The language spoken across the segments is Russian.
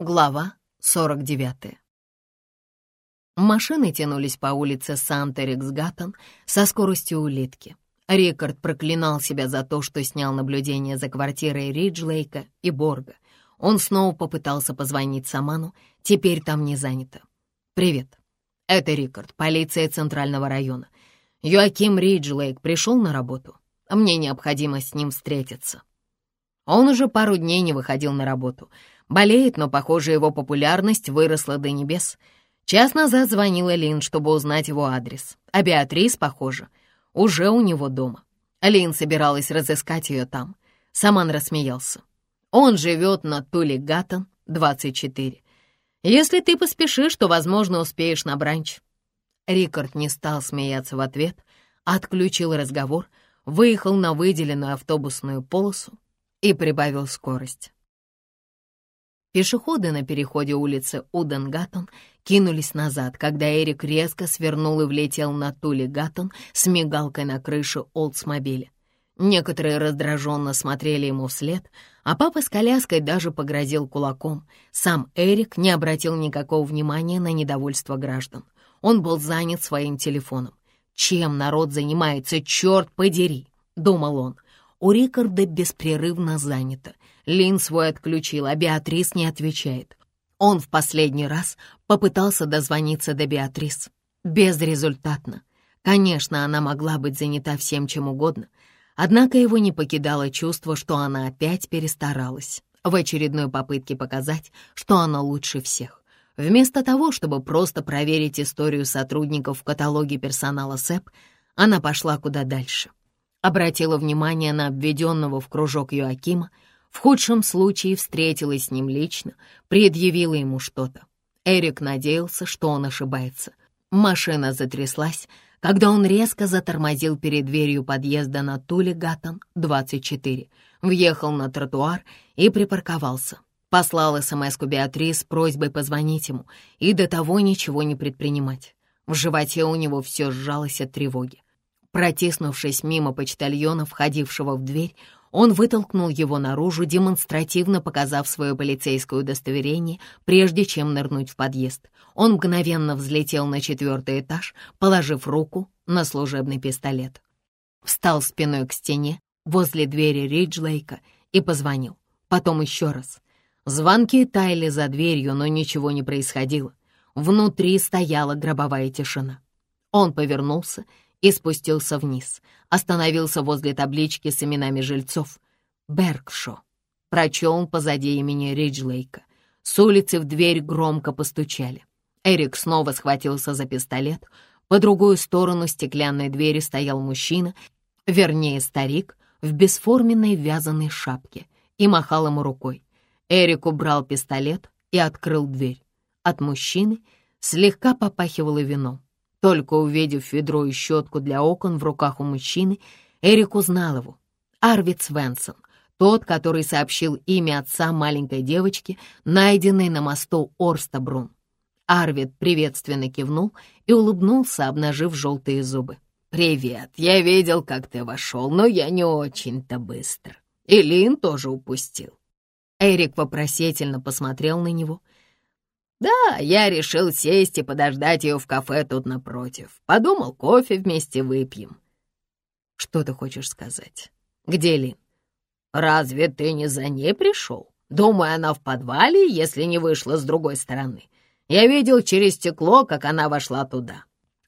Глава 49. Машины тянулись по улице Санта-Риксгаттен со скоростью улитки. Рикард проклинал себя за то, что снял наблюдение за квартирой Риджлейка и Борга. Он снова попытался позвонить Саману, теперь там не занято. «Привет. Это Рикард, полиция Центрального района. Йоаким Риджлейк пришел на работу. Мне необходимо с ним встретиться». Он уже пару дней не выходил на работу — Болеет, но, похоже, его популярность выросла до небес. Час назад звонила Лин, чтобы узнать его адрес. А Беатрис, похоже, уже у него дома. Лин собиралась разыскать ее там. Саман рассмеялся. Он живет на Тули Гаттон, 24. Если ты поспешишь, то, возможно, успеешь на бранч. Рикард не стал смеяться в ответ, отключил разговор, выехал на выделенную автобусную полосу и прибавил скорость. Пешеходы на переходе улицы Уденгаттон кинулись назад, когда Эрик резко свернул и влетел на Тули Гаттон с мигалкой на крыше Олдсмобиля. Некоторые раздраженно смотрели ему вслед, а папа с коляской даже погрозил кулаком. Сам Эрик не обратил никакого внимания на недовольство граждан. Он был занят своим телефоном. «Чем народ занимается, черт подери!» — думал он. У Рикарда беспрерывно занято. Лин свой отключил, а Беатрис не отвечает. Он в последний раз попытался дозвониться до Беатрис. Безрезультатно. Конечно, она могла быть занята всем чем угодно, однако его не покидало чувство, что она опять перестаралась в очередной попытке показать, что она лучше всех. Вместо того, чтобы просто проверить историю сотрудников в каталоге персонала СЭП, она пошла куда дальше. Обратила внимание на обведенного в кружок Юакима, в худшем случае встретилась с ним лично, предъявила ему что-то. Эрик надеялся, что он ошибается. Машина затряслась, когда он резко затормозил перед дверью подъезда на Туле Гаттон, 24, въехал на тротуар и припарковался. Послал СМС-ку Беатрис с просьбой позвонить ему и до того ничего не предпринимать. В животе у него все сжалось от тревоги. Протиснувшись мимо почтальона, входившего в дверь, он вытолкнул его наружу, демонстративно показав свое полицейское удостоверение, прежде чем нырнуть в подъезд. Он мгновенно взлетел на четвертый этаж, положив руку на служебный пистолет. Встал спиной к стене возле двери Риджлейка и позвонил. Потом еще раз. Звонки таяли за дверью, но ничего не происходило. Внутри стояла гробовая тишина. Он повернулся и спустился вниз. Остановился возле таблички с именами жильцов. Бергшо. Прочел он позади имени Риджлейка. С улицы в дверь громко постучали. Эрик снова схватился за пистолет. По другую сторону стеклянной двери стоял мужчина, вернее, старик, в бесформенной вязаной шапке, и махал ему рукой. Эрик убрал пистолет и открыл дверь. От мужчины слегка попахивало вином. Только увидев ведро и щетку для окон в руках у мужчины, Эрик узнал его. Арвид Свенсон, тот, который сообщил имя отца маленькой девочки, найденной на мосту Орстабрун. Арвид приветственно кивнул и улыбнулся, обнажив желтые зубы. «Привет, я видел, как ты вошел, но я не очень-то быстро. И Лин тоже упустил». Эрик вопросительно посмотрел на него — «Да, я решил сесть и подождать ее в кафе тут напротив. Подумал, кофе вместе выпьем». «Что ты хочешь сказать? Где Лин?» «Разве ты не за ней пришел? Думаю, она в подвале, если не вышла с другой стороны. Я видел через стекло, как она вошла туда».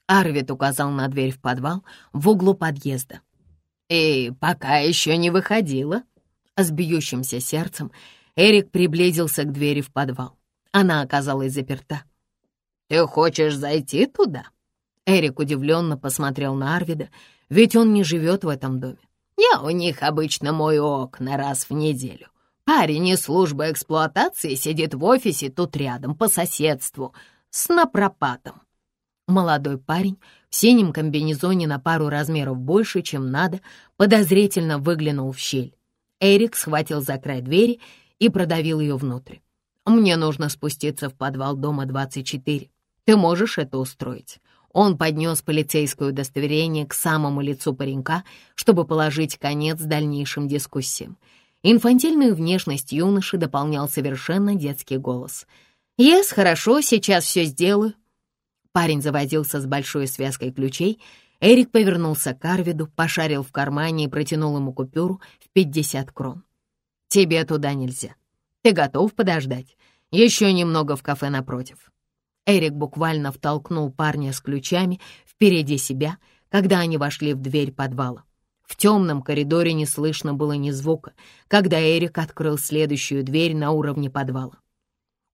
Арвид указал на дверь в подвал в углу подъезда. «И пока еще не выходила». С бьющимся сердцем Эрик приблизился к двери в подвал. Она оказалась заперта. «Ты хочешь зайти туда?» Эрик удивленно посмотрел на Арвида, ведь он не живет в этом доме. «Я у них обычно мою окна раз в неделю. Парень из службы эксплуатации сидит в офисе тут рядом, по соседству, с напропатом». Молодой парень в синем комбинезоне на пару размеров больше, чем надо, подозрительно выглянул в щель. Эрик схватил за край двери и продавил ее внутрь. Мне нужно спуститься в подвал дома 24. Ты можешь это устроить?» Он поднес полицейское удостоверение к самому лицу паренька, чтобы положить конец дальнейшим дискуссиям. Инфантильную внешность юноши дополнял совершенно детский голос. «Ес, хорошо, сейчас все сделаю». Парень заводился с большой связкой ключей. Эрик повернулся к Арвиду, пошарил в кармане и протянул ему купюру в 50 крон. «Тебе туда нельзя. Ты готов подождать? Еще немного в кафе напротив». Эрик буквально втолкнул парня с ключами впереди себя, когда они вошли в дверь подвала. В темном коридоре не слышно было ни звука, когда Эрик открыл следующую дверь на уровне подвала.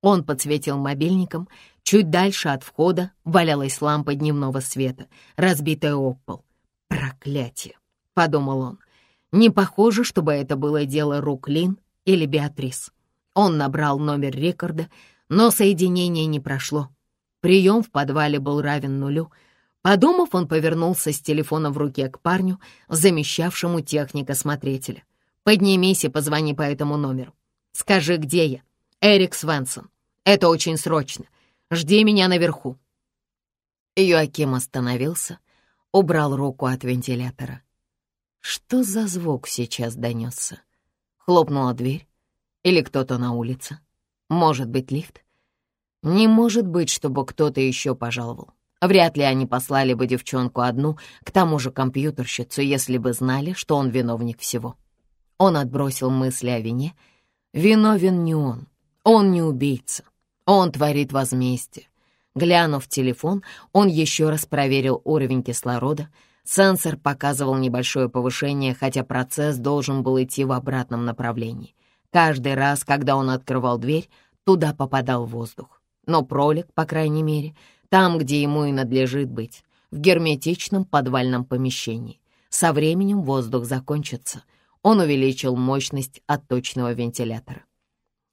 Он подсветил мобильником. Чуть дальше от входа валялась лампа дневного света, разбитая об пол. «Проклятие!» — подумал он. «Не похоже, чтобы это было дело рук Лин или Беатрис». Он набрал номер рекорда, но соединение не прошло. Прием в подвале был равен нулю — Подумав, он повернулся с телефона в руке к парню, замещавшему техника-смотрителя. «Поднимись и позвони по этому номеру. Скажи, где я? Эрик Свенсон. Это очень срочно. Жди меня наверху». Йоаким остановился, убрал руку от вентилятора. Что за звук сейчас донесся? Хлопнула дверь? Или кто-то на улице? Может быть, лифт? Не может быть, чтобы кто-то еще пожаловал. Вряд ли они послали бы девчонку одну, к тому же компьютерщицу, если бы знали, что он виновник всего. Он отбросил мысли о вине. Виновен не он. Он не убийца. Он творит возмездие. Глянув телефон, он еще раз проверил уровень кислорода. Сенсор показывал небольшое повышение, хотя процесс должен был идти в обратном направлении. Каждый раз, когда он открывал дверь, туда попадал воздух. Но пролик, по крайней мере, там, где ему и надлежит быть, в герметичном подвальном помещении. Со временем воздух закончится. Он увеличил мощность отточного вентилятора.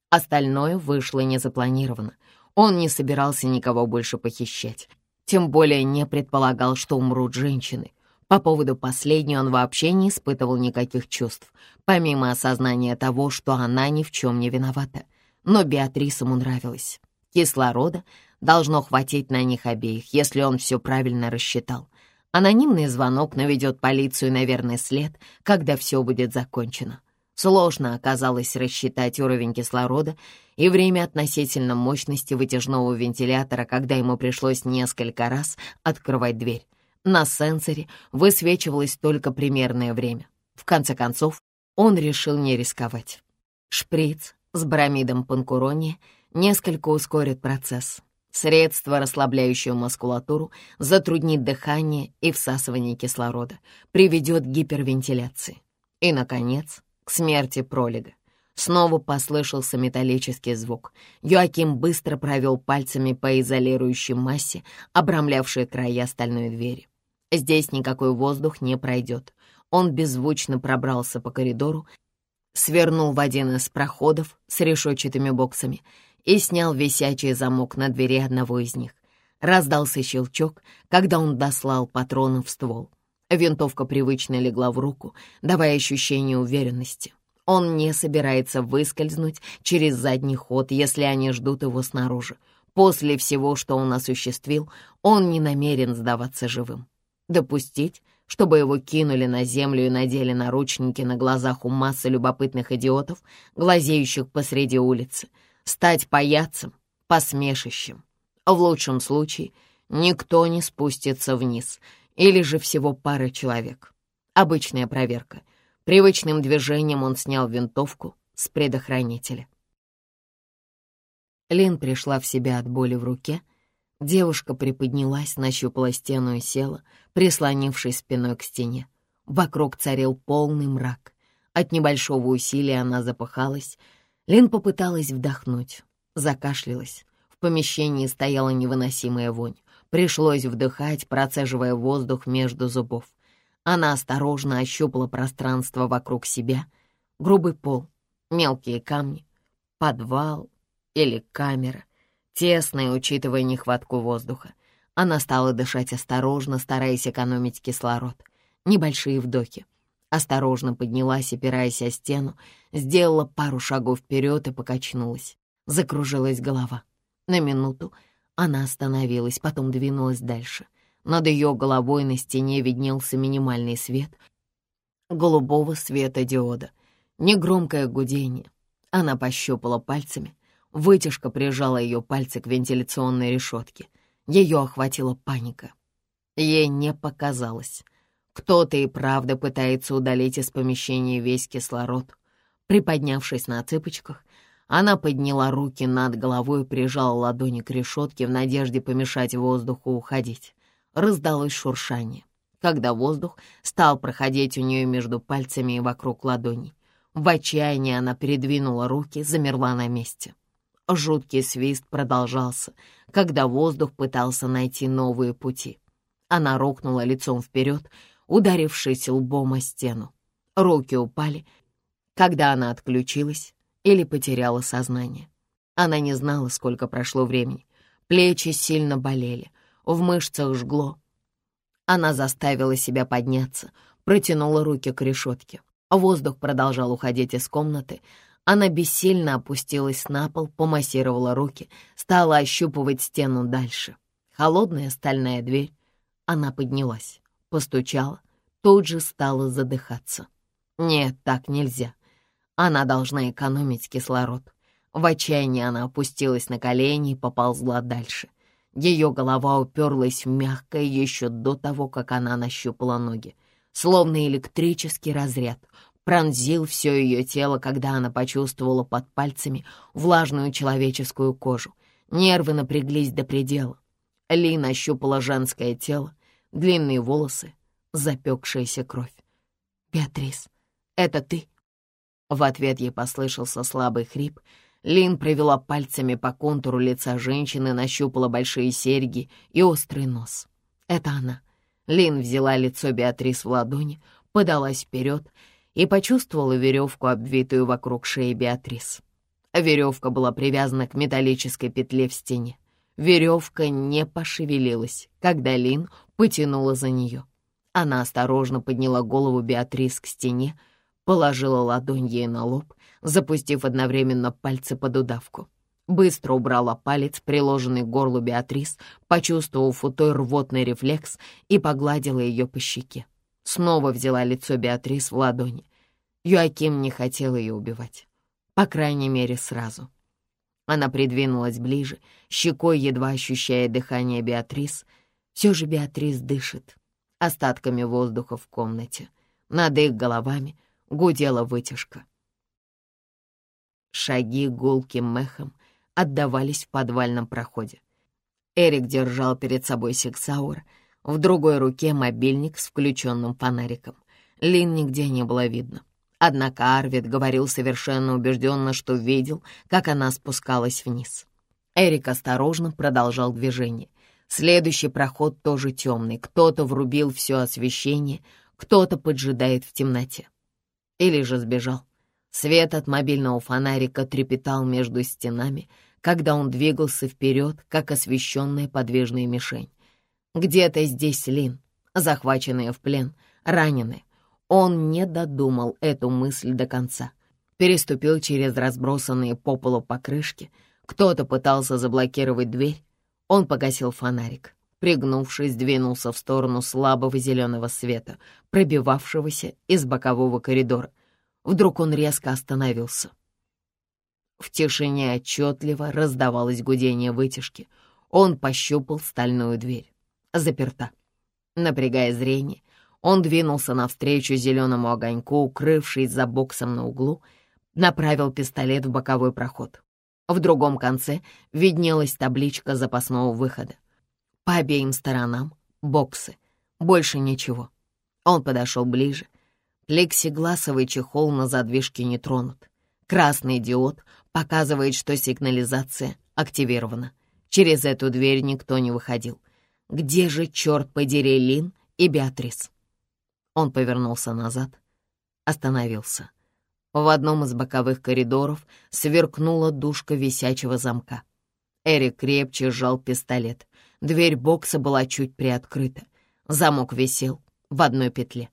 Остальное вышло незапланированно. Он не собирался никого больше похищать. Тем более не предполагал, что умрут женщины. По поводу последней он вообще не испытывал никаких чувств, помимо осознания того, что она ни в чем не виновата. Но Беатрис ему нравилась. Кислорода Должно хватить на них обеих, если он все правильно рассчитал. Анонимный звонок наведет полицию на верный след, когда все будет закончено. Сложно оказалось рассчитать уровень кислорода и время относительно мощности вытяжного вентилятора, когда ему пришлось несколько раз открывать дверь. На сенсоре высвечивалось только примерное время. В конце концов, он решил не рисковать. Шприц с бромидом панкурония несколько ускорит процесс. Средство, расслабляющее мускулатуру, затруднит дыхание и всасывание кислорода, приведет к гипервентиляции. И, наконец, к смерти пролега. Снова послышался металлический звук. Йоаким быстро провел пальцами по изолирующей массе, обрамлявшей края стальной двери. Здесь никакой воздух не пройдет. Он беззвучно пробрался по коридору, свернул в один из проходов с решетчатыми боксами и снял висячий замок на двери одного из них. Раздался щелчок, когда он дослал патроны в ствол. Винтовка привычно легла в руку, давая ощущение уверенности. Он не собирается выскользнуть через задний ход, если они ждут его снаружи. После всего, что он осуществил, он не намерен сдаваться живым. Допустить, чтобы его кинули на землю и надели наручники на глазах у массы любопытных идиотов, глазеющих посреди улицы — стать паяцем, посмешищем. В лучшем случае никто не спустится вниз, или же всего пара человек. Обычная проверка. Привычным движением он снял винтовку с предохранителя. Лин пришла в себя от боли в руке. Девушка приподнялась, нащупала стену и села, прислонившись спиной к стене. Вокруг царил полный мрак. От небольшого усилия она запыхалась, Лин попыталась вдохнуть, закашлялась. В помещении стояла невыносимая вонь. Пришлось вдыхать, процеживая воздух между зубов. Она осторожно ощупала пространство вокруг себя. Грубый пол, мелкие камни, подвал или камера, тесная, учитывая нехватку воздуха. Она стала дышать осторожно, стараясь экономить кислород. Небольшие вдохи. Осторожно поднялась, опираясь о стену, сделала пару шагов вперед и покачнулась. Закружилась голова. На минуту она остановилась, потом двинулась дальше. Над ее головой на стене виднелся минимальный свет голубого света диода. негромкое гудение. Она пощупала пальцами. Вытяжка прижала ее пальцы к вентиляционной решетке. Ее охватила паника. Ей не показалось. Кто-то и правда пытается удалить из помещения весь кислород. Приподнявшись на цыпочках, она подняла руки над головой и прижала ладони к решетке в надежде помешать воздуху уходить. Раздалось шуршание, когда воздух стал проходить у нее между пальцами и вокруг ладоней. В отчаянии она передвинула руки, замерла на месте. Жуткий свист продолжался, когда воздух пытался найти новые пути. Она рухнула лицом вперед, ударившись лбом о стену. Руки упали, когда она отключилась или потеряла сознание. Она не знала, сколько прошло времени. Плечи сильно болели, в мышцах жгло. Она заставила себя подняться, протянула руки к решетке. Воздух продолжал уходить из комнаты. Она бессильно опустилась на пол, помассировала руки, стала ощупывать стену дальше. Холодная стальная дверь. Она поднялась, постучала, тут же стала задыхаться. Нет, так нельзя. Она должна экономить кислород. В отчаянии она опустилась на колени и поползла дальше. Ее голова уперлась в мягкое еще до того, как она нащупала ноги. Словно электрический разряд пронзил все ее тело, когда она почувствовала под пальцами влажную человеческую кожу. Нервы напряглись до предела. Лина ощупала женское тело, длинные волосы, запекшаяся кровь. «Беатрис, это ты?» В ответ ей послышался слабый хрип. Лин провела пальцами по контуру лица женщины, нащупала большие серьги и острый нос. Это она. Лин взяла лицо Беатрис в ладони, подалась вперед и почувствовала веревку, обвитую вокруг шеи Беатрис. Веревка была привязана к металлической петле в стене. Веревка не пошевелилась, когда Лин потянула за нее. Она осторожно подняла голову Беатрис к стене, положила ладонь ей на лоб, запустив одновременно пальцы под удавку. Быстро убрала палец, приложенный к горлу Беатрис, почувствовав у той рвотный рефлекс и погладила ее по щеке. Снова взяла лицо Беатрис в ладони. Юаким не хотел ее убивать. По крайней мере, сразу. Она придвинулась ближе, щекой едва ощущая дыхание Беатрис. Все же Беатрис дышит остатками воздуха в комнате. Над их головами гудела вытяжка. Шаги гулким мехом отдавались в подвальном проходе. Эрик держал перед собой сексаур, в другой руке мобильник с включенным фонариком. Лин нигде не было видно. Однако Арвид говорил совершенно убежденно, что видел, как она спускалась вниз. Эрик осторожно продолжал движение. Следующий проход тоже темный. Кто-то врубил все освещение, кто-то поджидает в темноте или же сбежал. Свет от мобильного фонарика трепетал между стенами, когда он двигался вперед, как освещенная подвижная мишень. Где-то здесь Лин, захваченная в плен, раненая. Он не додумал эту мысль до конца. Переступил через разбросанные по полу покрышки. Кто-то пытался заблокировать дверь. Он погасил фонарик пригнувшись, двинулся в сторону слабого зеленого света, пробивавшегося из бокового коридора. Вдруг он резко остановился. В тишине отчетливо раздавалось гудение вытяжки. Он пощупал стальную дверь. Заперта. Напрягая зрение, он двинулся навстречу зеленому огоньку, укрывшись за боксом на углу, направил пистолет в боковой проход. В другом конце виднелась табличка запасного выхода. По обеим сторонам — боксы. Больше ничего. Он подошел ближе. Плексигласовый чехол на задвижке не тронут. Красный диод показывает, что сигнализация активирована. Через эту дверь никто не выходил. Где же, черт подери, Лин и Беатрис? Он повернулся назад, остановился. В одном из боковых коридоров сверкнула душка висячего замка. Эрик крепче сжал пистолет. Дверь бокса была чуть приоткрыта. Замок висел в одной петле.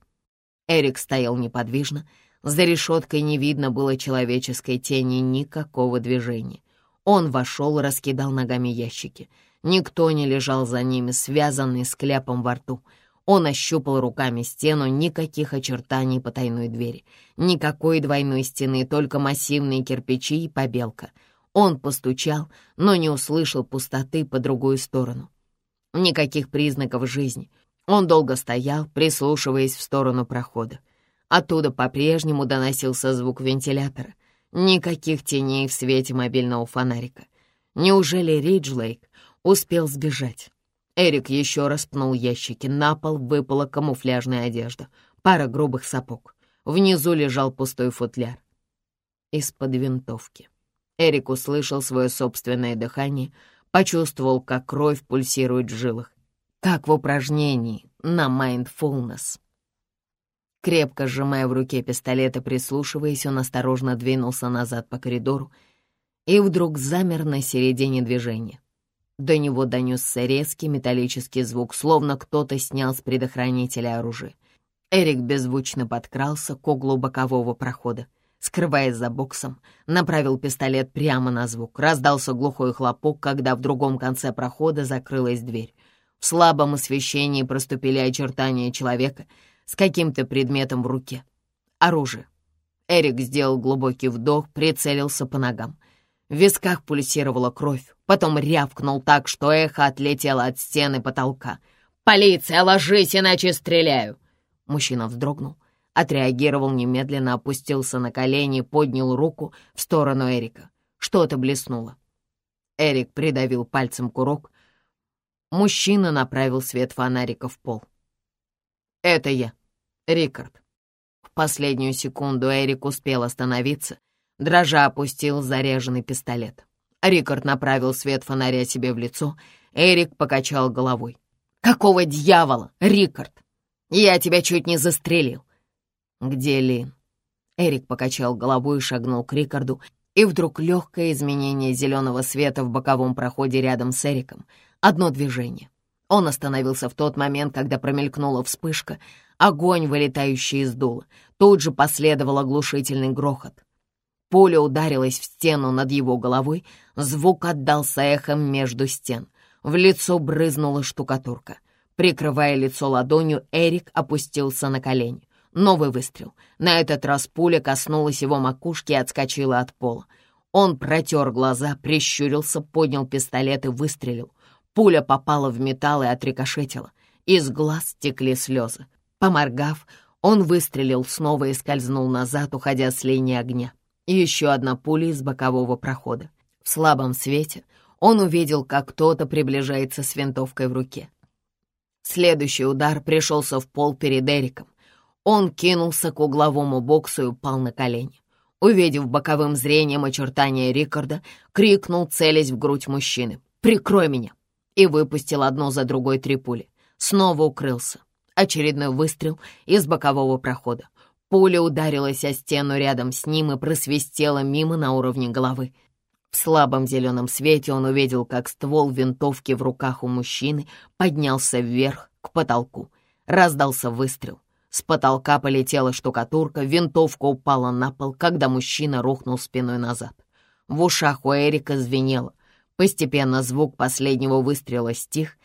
Эрик стоял неподвижно. За решеткой не видно было человеческой тени никакого движения. Он вошел, раскидал ногами ящики. Никто не лежал за ними, связанный с кляпом во рту. Он ощупал руками стену, никаких очертаний потайной двери, никакой двойной стены, только массивные кирпичи и побелка. Он постучал, но не услышал пустоты по другую сторону. Никаких признаков жизни. Он долго стоял, прислушиваясь в сторону прохода. Оттуда по-прежнему доносился звук вентилятора. Никаких теней в свете мобильного фонарика. Неужели Риджлейк успел сбежать? Эрик еще раз пнул ящики. На пол выпала камуфляжная одежда, пара грубых сапог. Внизу лежал пустой футляр. Из-под винтовки. Эрик услышал свое собственное дыхание, почувствовал, как кровь пульсирует в жилах, как в упражнении на mindfulness. Крепко сжимая в руке пистолет и прислушиваясь, он осторожно двинулся назад по коридору и вдруг замер на середине движения. До него донесся резкий металлический звук, словно кто-то снял с предохранителя оружие. Эрик беззвучно подкрался к углу бокового прохода. Скрываясь за боксом, направил пистолет прямо на звук. Раздался глухой хлопок, когда в другом конце прохода закрылась дверь. В слабом освещении проступили очертания человека с каким-то предметом в руке. Оружие. Эрик сделал глубокий вдох, прицелился по ногам. В висках пульсировала кровь, потом рявкнул так, что эхо отлетело от стены потолка. «Полиция, ложись, иначе стреляю!» Мужчина вздрогнул, отреагировал немедленно, опустился на колени, поднял руку в сторону Эрика. Что-то блеснуло. Эрик придавил пальцем курок. Мужчина направил свет фонарика в пол. «Это я, Рикард». В последнюю секунду Эрик успел остановиться Дрожа опустил заряженный пистолет. Рикард направил свет фонаря себе в лицо. Эрик покачал головой. «Какого дьявола, Рикард? Я тебя чуть не застрелил». «Где Лин?» Эрик покачал головой и шагнул к Рикарду, и вдруг легкое изменение зеленого света в боковом проходе рядом с Эриком. Одно движение. Он остановился в тот момент, когда промелькнула вспышка, огонь, вылетающий из дула. Тут же последовал оглушительный грохот. Пуля ударилась в стену над его головой, звук отдался эхом между стен. В лицо брызнула штукатурка. Прикрывая лицо ладонью, Эрик опустился на колени. Новый выстрел. На этот раз пуля коснулась его макушки и отскочила от пола. Он протер глаза, прищурился, поднял пистолет и выстрелил. Пуля попала в металл и отрикошетила. Из глаз текли слезы. Поморгав, он выстрелил снова и скользнул назад, уходя с линии огня и еще одна пуля из бокового прохода. В слабом свете он увидел, как кто-то приближается с винтовкой в руке. Следующий удар пришелся в пол перед Эриком. Он кинулся к угловому боксу и упал на колени. Увидев боковым зрением очертания Рикарда, крикнул, целясь в грудь мужчины. «Прикрой меня!» и выпустил одну за другой три пули. Снова укрылся. Очередной выстрел из бокового прохода. Пуля ударилась о стену рядом с ним и просвистела мимо на уровне головы. В слабом зеленом свете он увидел, как ствол винтовки в руках у мужчины поднялся вверх к потолку. Раздался выстрел. С потолка полетела штукатурка, винтовка упала на пол, когда мужчина рухнул спиной назад. В ушах у Эрика звенело. Постепенно звук последнего выстрела стих.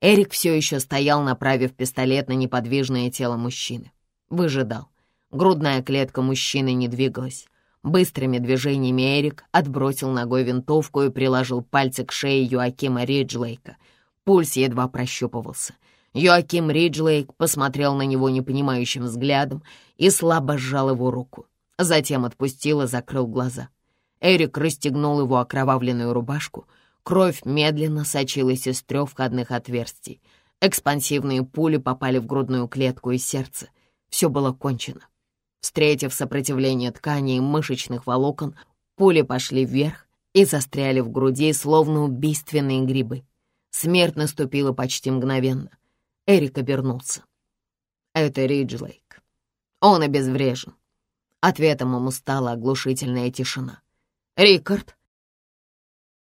Эрик все еще стоял, направив пистолет на неподвижное тело мужчины. Выжидал. Грудная клетка мужчины не двигалась. Быстрыми движениями Эрик отбросил ногой винтовку и приложил пальцы к шее Юакима Риджлейка. Пульс едва прощупывался. Юаким Риджлейк посмотрел на него непонимающим взглядом и слабо сжал его руку. Затем отпустил и закрыл глаза. Эрик расстегнул его окровавленную рубашку. Кровь медленно сочилась из трех входных отверстий. Экспансивные пули попали в грудную клетку и сердце. Все было кончено. Встретив сопротивление тканей и мышечных волокон, пули пошли вверх и застряли в груди, словно убийственные грибы. Смерть наступила почти мгновенно. Эрик обернулся. Это Риджлейк. Он обезврежен. Ответом ему стала оглушительная тишина. «Рикард!»